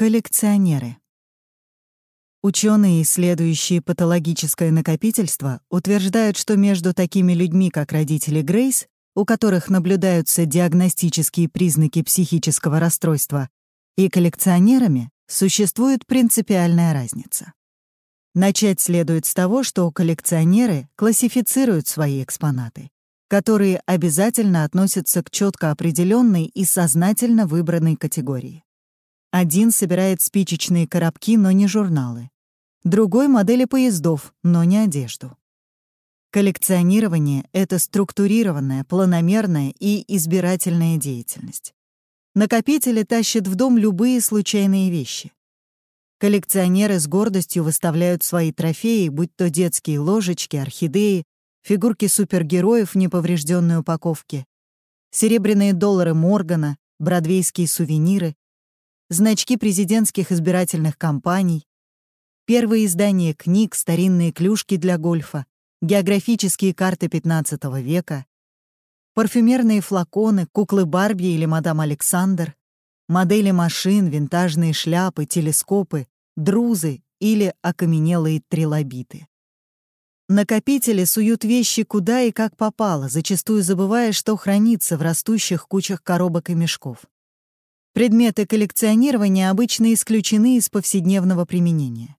Коллекционеры. Ученые, исследующие патологическое накопительство, утверждают, что между такими людьми, как родители Грейс, у которых наблюдаются диагностические признаки психического расстройства, и коллекционерами, существует принципиальная разница. Начать следует с того, что коллекционеры классифицируют свои экспонаты, которые обязательно относятся к четко определенной и сознательно выбранной категории. Один собирает спичечные коробки, но не журналы. Другой — модели поездов, но не одежду. Коллекционирование — это структурированная, планомерная и избирательная деятельность. Накопители тащат в дом любые случайные вещи. Коллекционеры с гордостью выставляют свои трофеи, будь то детские ложечки, орхидеи, фигурки супергероев в неповрежденной упаковке, серебряные доллары Моргана, бродвейские сувениры, значки президентских избирательных кампаний, первые издания книг, старинные клюшки для гольфа, географические карты XV века, парфюмерные флаконы, куклы Барби или мадам Александр, модели машин, винтажные шляпы, телескопы, друзы или окаменелые трилобиты. Накопители суют вещи куда и как попало, зачастую забывая, что хранится в растущих кучах коробок и мешков. Предметы коллекционирования обычно исключены из повседневного применения.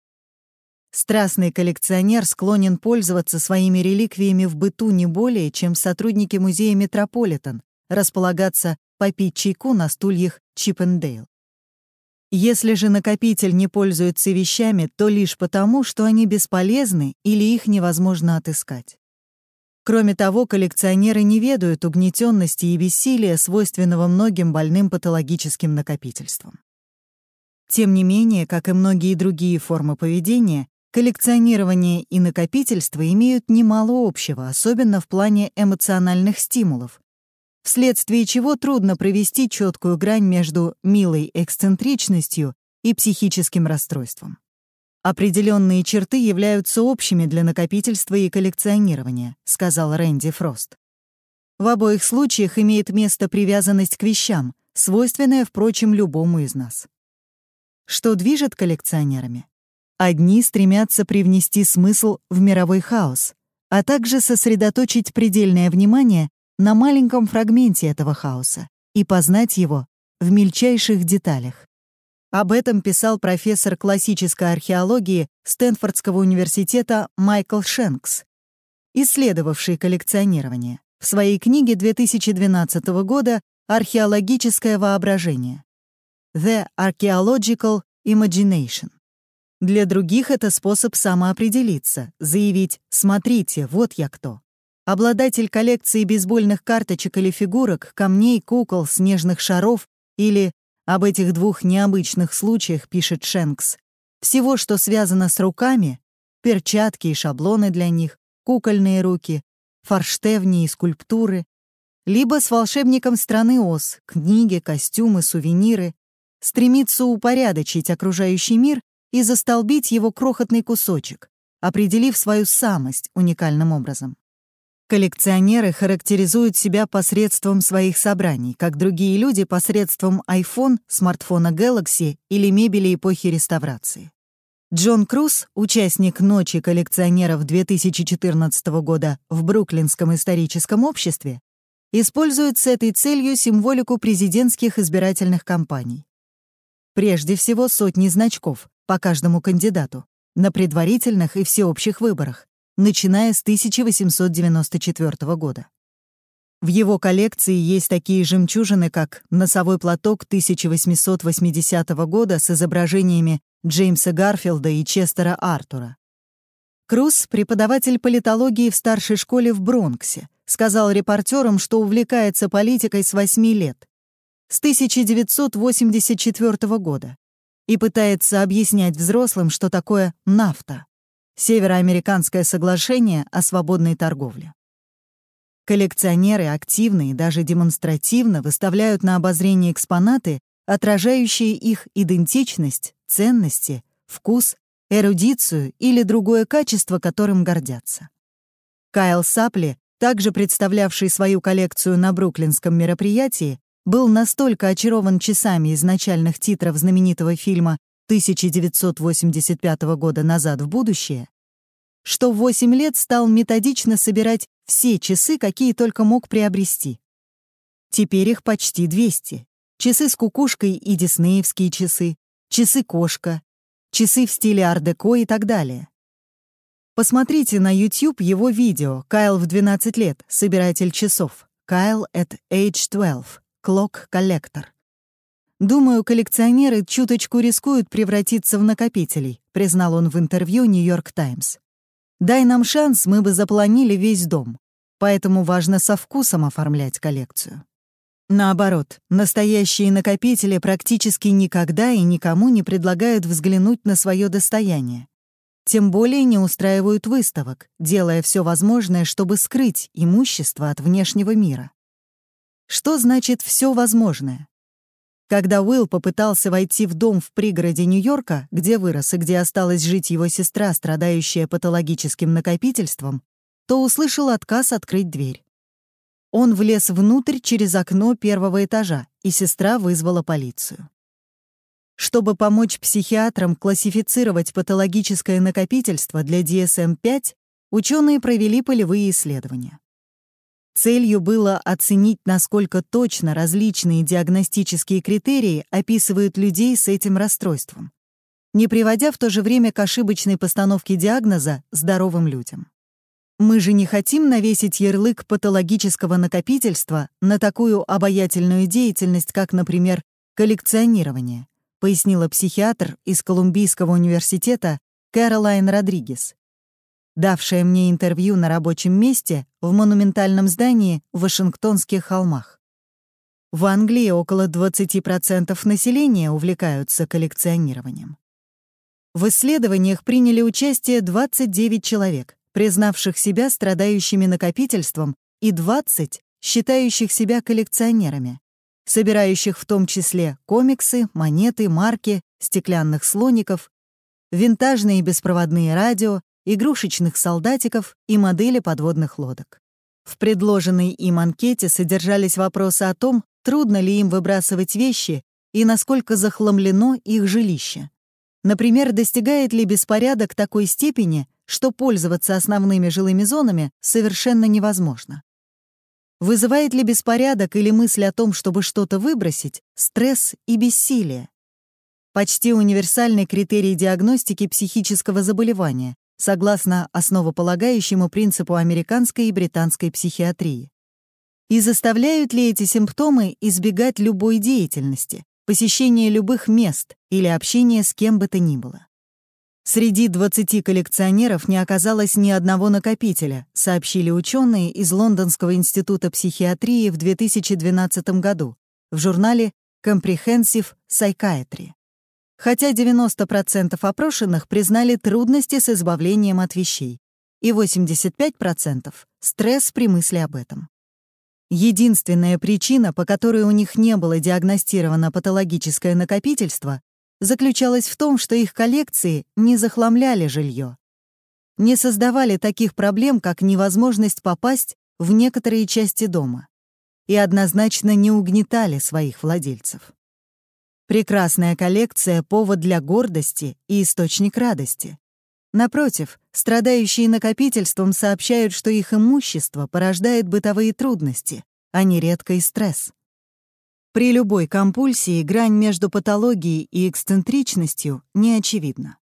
Страстный коллекционер склонен пользоваться своими реликвиями в быту не более, чем сотрудники музея Метрополитен, располагаться попить чайку на стульях Чиппендейл. Если же накопитель не пользуется вещами, то лишь потому, что они бесполезны или их невозможно отыскать. Кроме того, коллекционеры не ведают угнетенности и бессилия, свойственного многим больным патологическим накопительством. Тем не менее, как и многие другие формы поведения, коллекционирование и накопительство имеют немало общего, особенно в плане эмоциональных стимулов, вследствие чего трудно провести четкую грань между милой эксцентричностью и психическим расстройством. «Определенные черты являются общими для накопительства и коллекционирования», — сказал Рэнди Фрост. В обоих случаях имеет место привязанность к вещам, свойственная, впрочем, любому из нас. Что движет коллекционерами? Одни стремятся привнести смысл в мировой хаос, а также сосредоточить предельное внимание на маленьком фрагменте этого хаоса и познать его в мельчайших деталях. Об этом писал профессор классической археологии Стэнфордского университета Майкл Шенкс, исследовавший коллекционирование, в своей книге 2012 года «Археологическое воображение» «The Archaeological Imagination». Для других это способ самоопределиться, заявить «смотрите, вот я кто». Обладатель коллекции бейсбольных карточек или фигурок, камней, кукол, снежных шаров или об этих двух необычных случаях пишет Шенкс. Всего, что связано с руками, перчатки и шаблоны для них, кукольные руки, форштевни и скульптуры, либо с волшебником страны Оз, книги, костюмы, сувениры, стремится упорядочить окружающий мир и застолбить его крохотный кусочек, определив свою самость уникальным образом. Коллекционеры характеризуют себя посредством своих собраний, как другие люди посредством iPhone, смартфона Galaxy или мебели эпохи реставрации. Джон Круз, участник «Ночи коллекционеров» 2014 года в Бруклинском историческом обществе, использует с этой целью символику президентских избирательных кампаний. Прежде всего сотни значков по каждому кандидату на предварительных и всеобщих выборах, начиная с 1894 года. В его коллекции есть такие жемчужины, как носовой платок 1880 года с изображениями Джеймса Гарфилда и Честера Артура. Круз, преподаватель политологии в старшей школе в Бронксе, сказал репортерам, что увлекается политикой с 8 лет, с 1984 года, и пытается объяснять взрослым, что такое нафта. Североамериканское соглашение о свободной торговле. Коллекционеры активно и даже демонстративно выставляют на обозрение экспонаты, отражающие их идентичность, ценности, вкус, эрудицию или другое качество, которым гордятся. Кайл Сапли, также представлявший свою коллекцию на бруклинском мероприятии, был настолько очарован часами из начальных титров знаменитого фильма 1985 года «Назад в будущее», что в 8 лет стал методично собирать все часы, какие только мог приобрести. Теперь их почти 200. Часы с кукушкой и диснеевские часы, часы-кошка, часы в стиле ар-деко и так далее. Посмотрите на YouTube его видео «Кайл в 12 лет. Собиратель часов». Кайл at age 12. Clock Collector. «Думаю, коллекционеры чуточку рискуют превратиться в накопителей», признал он в интервью «Нью-Йорк Таймс». «Дай нам шанс, мы бы запланили весь дом. Поэтому важно со вкусом оформлять коллекцию». Наоборот, настоящие накопители практически никогда и никому не предлагают взглянуть на свое достояние. Тем более не устраивают выставок, делая все возможное, чтобы скрыть имущество от внешнего мира. Что значит «все возможное»? Когда Уилл попытался войти в дом в пригороде Нью-Йорка, где вырос и где осталась жить его сестра, страдающая патологическим накопительством, то услышал отказ открыть дверь. Он влез внутрь через окно первого этажа, и сестра вызвала полицию. Чтобы помочь психиатрам классифицировать патологическое накопительство для DSM-5, ученые провели полевые исследования. Целью было оценить, насколько точно различные диагностические критерии описывают людей с этим расстройством, не приводя в то же время к ошибочной постановке диагноза здоровым людям. Мы же не хотим навесить ярлык патологического накопительства на такую обаятельную деятельность, как, например, коллекционирование, пояснила психиатр из Колумбийского университета Кэролайн Родригес, давшая мне интервью на рабочем месте в монументальном здании в Вашингтонских холмах. В Англии около 20% населения увлекаются коллекционированием. В исследованиях приняли участие 29 человек, признавших себя страдающими накопительством, и 20, считающих себя коллекционерами, собирающих в том числе комиксы, монеты, марки, стеклянных слоников, винтажные беспроводные радио, игрушечных солдатиков и модели подводных лодок. В предложенной им анкете содержались вопросы о том, трудно ли им выбрасывать вещи и насколько захламлено их жилище. Например, достигает ли беспорядок такой степени, что пользоваться основными жилыми зонами совершенно невозможно. Вызывает ли беспорядок или мысль о том, чтобы что-то выбросить, стресс и бессилие? Почти универсальный критерий диагностики психического заболевания, согласно основополагающему принципу американской и британской психиатрии. И заставляют ли эти симптомы избегать любой деятельности, посещения любых мест или общения с кем бы то ни было? Среди 20 коллекционеров не оказалось ни одного накопителя, сообщили ученые из Лондонского института психиатрии в 2012 году в журнале Comprehensive Psychiatry. Хотя 90% опрошенных признали трудности с избавлением от вещей, и 85% — стресс при мысли об этом. Единственная причина, по которой у них не было диагностировано патологическое накопительство, заключалась в том, что их коллекции не захламляли жилье, не создавали таких проблем, как невозможность попасть в некоторые части дома и однозначно не угнетали своих владельцев. Прекрасная коллекция — повод для гордости и источник радости. Напротив, страдающие накопительством сообщают, что их имущество порождает бытовые трудности, а нередко и стресс. При любой компульсии грань между патологией и эксцентричностью не очевидна.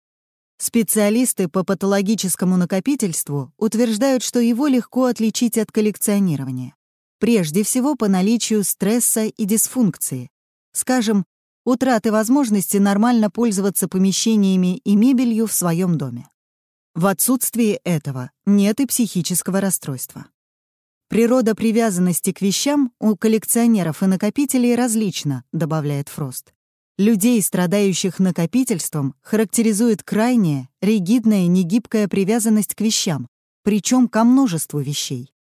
Специалисты по патологическому накопительству утверждают, что его легко отличить от коллекционирования. Прежде всего по наличию стресса и дисфункции. Скажем, утраты возможности нормально пользоваться помещениями и мебелью в своем доме. В отсутствии этого нет и психического расстройства. Природа привязанности к вещам у коллекционеров и накопителей различна, добавляет Фрост. Людей, страдающих накопительством, характеризует крайняя, ригидная, негибкая привязанность к вещам, причем ко множеству вещей.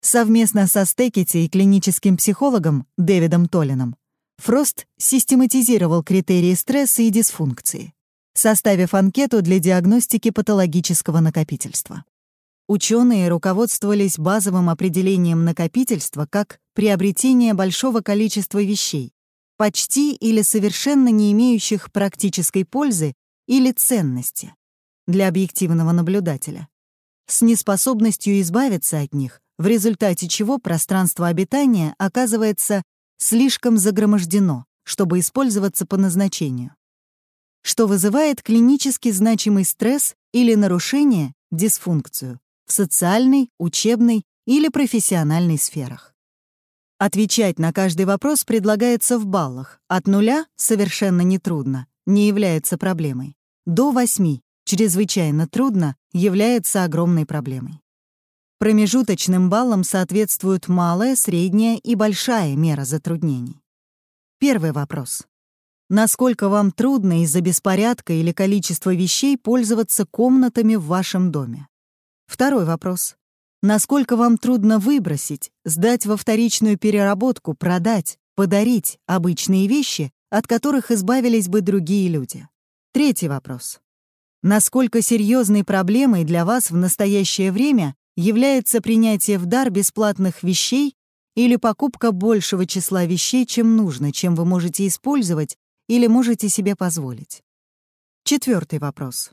Совместно со Стекетти и клиническим психологом Дэвидом Толлином Фрост систематизировал критерии стресса и дисфункции, составив анкету для диагностики патологического накопительства. Ученые руководствовались базовым определением накопительства как приобретение большого количества вещей, почти или совершенно не имеющих практической пользы или ценности для объективного наблюдателя, с неспособностью избавиться от них, в результате чего пространство обитания оказывается слишком загромождено, чтобы использоваться по назначению, что вызывает клинически значимый стресс или нарушение, дисфункцию, в социальной, учебной или профессиональной сферах. Отвечать на каждый вопрос предлагается в баллах. От нуля совершенно нетрудно, не является проблемой. До восьми чрезвычайно трудно является огромной проблемой. Промежуточным баллам соответствуют малая, средняя и большая мера затруднений. Первый вопрос. Насколько вам трудно из-за беспорядка или количества вещей пользоваться комнатами в вашем доме? Второй вопрос. Насколько вам трудно выбросить, сдать во вторичную переработку, продать, подарить обычные вещи, от которых избавились бы другие люди? Третий вопрос. Насколько серьезной проблемой для вас в настоящее время является принятие в дар бесплатных вещей или покупка большего числа вещей, чем нужно, чем вы можете использовать или можете себе позволить? Четвертый вопрос.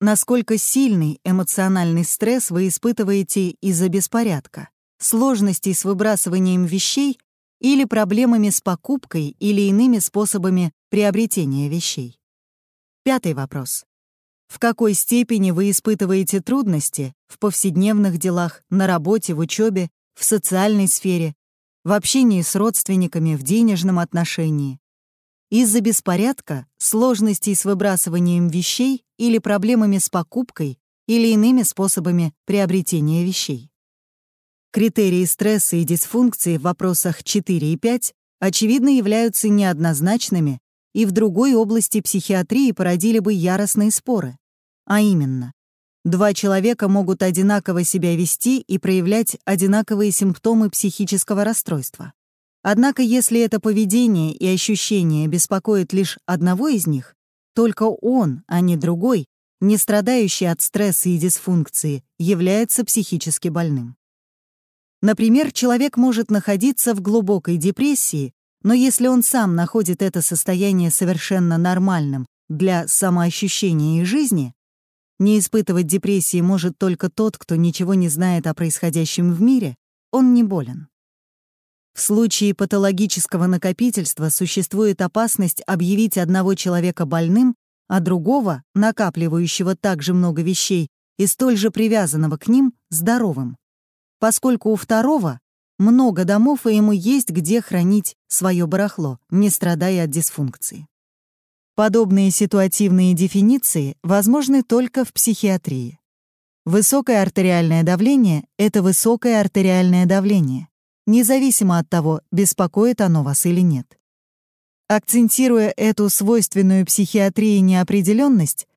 Насколько сильный эмоциональный стресс вы испытываете из-за беспорядка, сложностей с выбрасыванием вещей или проблемами с покупкой или иными способами приобретения вещей? Пятый вопрос. В какой степени вы испытываете трудности в повседневных делах, на работе, в учебе, в социальной сфере, в общении с родственниками, в денежном отношении, из-за беспорядка, сложностей с выбрасыванием вещей или проблемами с покупкой или иными способами приобретения вещей. Критерии стресса и дисфункции в вопросах 4 и 5 очевидно являются неоднозначными и в другой области психиатрии породили бы яростные споры. А именно, два человека могут одинаково себя вести и проявлять одинаковые симптомы психического расстройства. Однако если это поведение и ощущение беспокоит лишь одного из них, только он, а не другой, не страдающий от стресса и дисфункции, является психически больным. Например, человек может находиться в глубокой депрессии, но если он сам находит это состояние совершенно нормальным для самоощущения и жизни, не испытывать депрессии может только тот, кто ничего не знает о происходящем в мире, он не болен. В случае патологического накопительства существует опасность объявить одного человека больным, а другого, накапливающего также много вещей и столь же привязанного к ним, здоровым. Поскольку у второго много домов, и ему есть где хранить свое барахло, не страдая от дисфункции. Подобные ситуативные дефиниции возможны только в психиатрии. Высокое артериальное давление — это высокое артериальное давление независимо от того, беспокоит оно вас или нет. Акцентируя эту свойственную психиатрии неопределенность,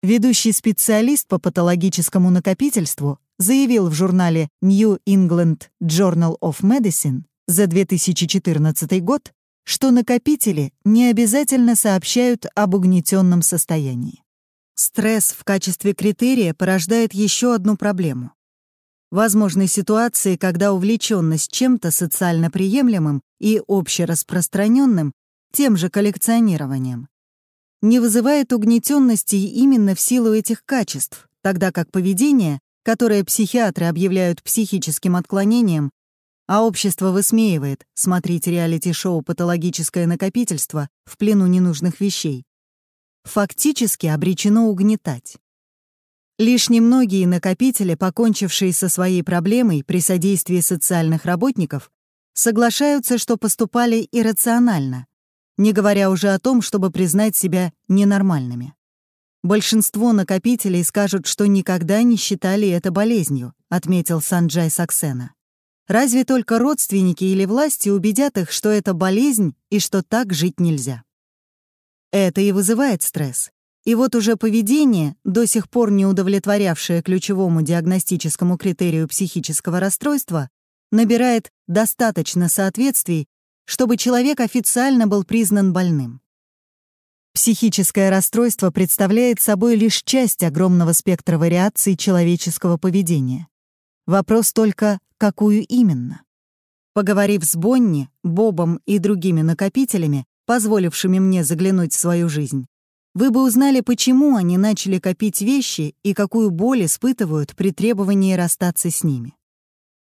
ведущий специалист по патологическому накопительству заявил в журнале New England Journal of Medicine за 2014 год, что накопители не обязательно сообщают об угнетенном состоянии. Стресс в качестве критерия порождает еще одну проблему возможны ситуации, когда увлеченность чем-то социально приемлемым и общераспространенным, тем же коллекционированием, не вызывает угнетенности именно в силу этих качеств, тогда как поведение, которое психиатры объявляют психическим отклонением, а общество высмеивает, смотрите реалити-шоу «Патологическое накопительство» в плену ненужных вещей, фактически обречено угнетать. Лишь немногие накопители, покончившие со своей проблемой при содействии социальных работников, соглашаются, что поступали иррационально, не говоря уже о том, чтобы признать себя ненормальными. Большинство накопителей скажут, что никогда не считали это болезнью, отметил Санджай Саксена. Разве только родственники или власти убедят их, что это болезнь и что так жить нельзя. Это и вызывает стресс. И вот уже поведение, до сих пор не удовлетворявшее ключевому диагностическому критерию психического расстройства, набирает достаточно соответствий, чтобы человек официально был признан больным. Психическое расстройство представляет собой лишь часть огромного спектра вариаций человеческого поведения. Вопрос только, какую именно. Поговорив с Бонни, Бобом и другими накопителями, позволившими мне заглянуть в свою жизнь, вы бы узнали, почему они начали копить вещи и какую боль испытывают при требовании расстаться с ними.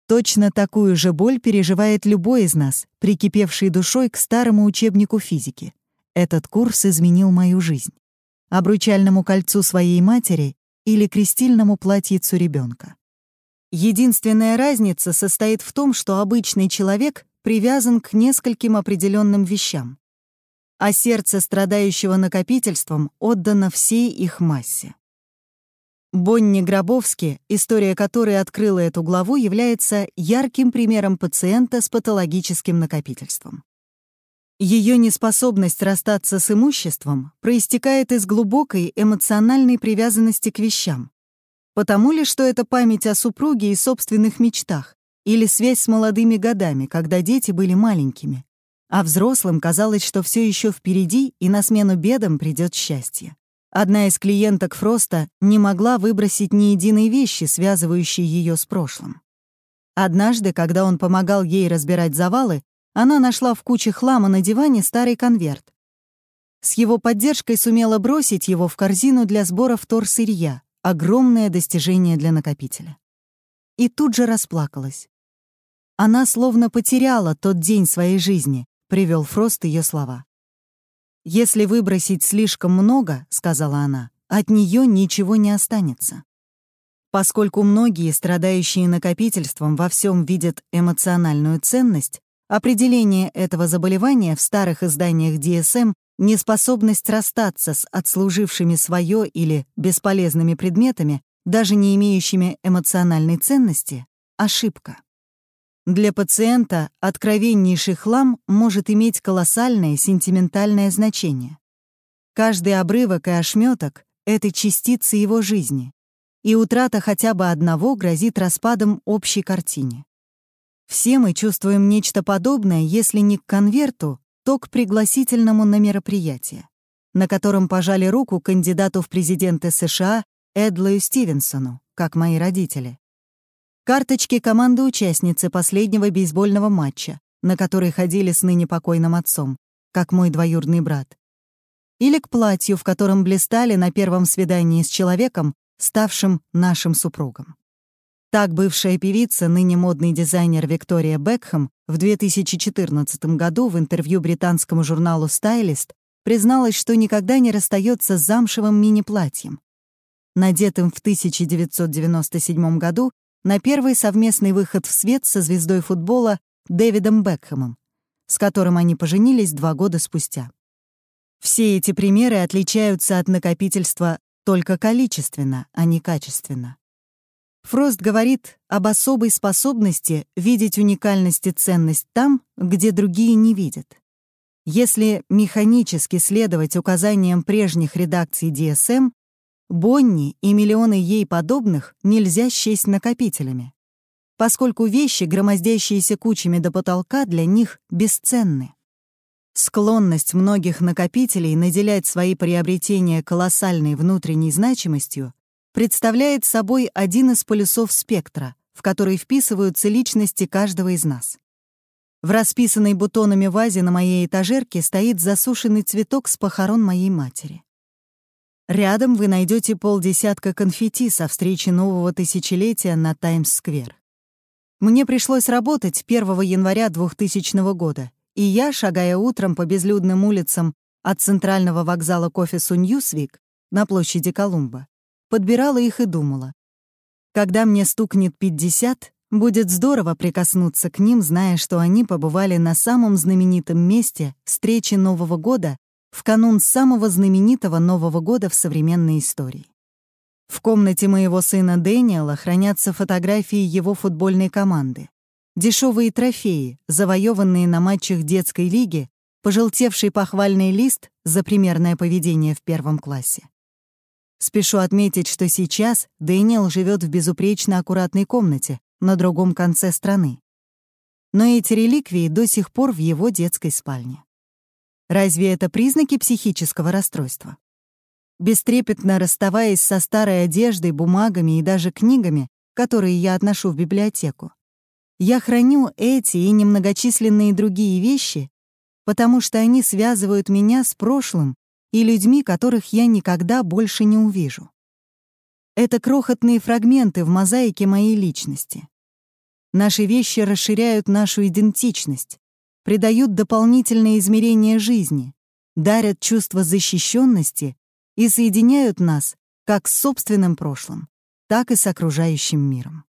Точно такую же боль переживает любой из нас, прикипевший душой к старому учебнику физики. Этот курс изменил мою жизнь. Обручальному кольцу своей матери или крестильному платьицу ребенка. Единственная разница состоит в том, что обычный человек привязан к нескольким определенным вещам, а сердце страдающего накопительством отдано всей их массе. Бонни Гробовски, история которой открыла эту главу, является ярким примером пациента с патологическим накопительством. Ее неспособность расстаться с имуществом проистекает из глубокой эмоциональной привязанности к вещам. Потому ли, что это память о супруге и собственных мечтах, или связь с молодыми годами, когда дети были маленькими, а взрослым казалось, что все еще впереди и на смену бедам придет счастье. Одна из клиенток Фроста не могла выбросить ни единой вещи, связывающей ее с прошлым. Однажды, когда он помогал ей разбирать завалы, она нашла в куче хлама на диване старый конверт. С его поддержкой сумела бросить его в корзину для сбора вторсырья, огромное достижение для накопителя. И тут же расплакалась. Она словно потеряла тот день своей жизни, привел Фрост ее слова. «Если выбросить слишком много, — сказала она, — от нее ничего не останется». Поскольку многие, страдающие накопительством, во всем видят эмоциональную ценность, определение этого заболевания в старых изданиях DSM — неспособность расстаться с отслужившими свое или бесполезными предметами, даже не имеющими эмоциональной ценности — ошибка. Для пациента откровеннейший хлам может иметь колоссальное сентиментальное значение. Каждый обрывок и ошметок — это частицы его жизни, и утрата хотя бы одного грозит распадом общей картине. Все мы чувствуем нечто подобное, если не к конверту, то к пригласительному на мероприятие, на котором пожали руку кандидату в президенты США Эдлою Стивенсону, как мои родители. Карточки команды-участницы последнего бейсбольного матча, на который ходили с ныне покойным отцом, как мой двоюродный брат. Или к платью, в котором блистали на первом свидании с человеком, ставшим нашим супругом. Так бывшая певица, ныне модный дизайнер Виктория Бекхэм в 2014 году в интервью британскому журналу «Стайлист» призналась, что никогда не расстается с замшевым мини-платьем. Надетым в 1997 году на первый совместный выход в свет со звездой футбола Дэвидом Бекхэмом, с которым они поженились два года спустя. Все эти примеры отличаются от накопительства только количественно, а не качественно. Фрост говорит об особой способности видеть уникальность и ценность там, где другие не видят. Если механически следовать указаниям прежних редакций DSM, Бонни и миллионы ей подобных нельзя счесть накопителями, поскольку вещи, громоздящиеся кучами до потолка, для них бесценны. Склонность многих накопителей наделять свои приобретения колоссальной внутренней значимостью представляет собой один из полюсов спектра, в который вписываются личности каждого из нас. В расписанной бутонами вазе на моей этажерке стоит засушенный цветок с похорон моей матери. Рядом вы найдете полдесятка конфетти со встречи нового тысячелетия на Таймс-сквер. Мне пришлось работать 1 января 2000 года, и я, шагая утром по безлюдным улицам от центрального вокзала к офису Ньюсвик на площади Колумба, подбирала их и думала. Когда мне стукнет 50, будет здорово прикоснуться к ним, зная, что они побывали на самом знаменитом месте встречи Нового года в канун самого знаменитого Нового года в современной истории. В комнате моего сына Дэниела хранятся фотографии его футбольной команды. Дешевые трофеи, завоеванные на матчах детской лиги, пожелтевший похвальный лист за примерное поведение в первом классе. Спешу отметить, что сейчас Дэниел живет в безупречно аккуратной комнате на другом конце страны. Но эти реликвии до сих пор в его детской спальне. Разве это признаки психического расстройства? Бестрепетно расставаясь со старой одеждой, бумагами и даже книгами, которые я отношу в библиотеку, я храню эти и немногочисленные другие вещи, потому что они связывают меня с прошлым и людьми, которых я никогда больше не увижу. Это крохотные фрагменты в мозаике моей личности. Наши вещи расширяют нашу идентичность, придают дополнительные измерения жизни, дарят чувство защищенности и соединяют нас как с собственным прошлым, так и с окружающим миром.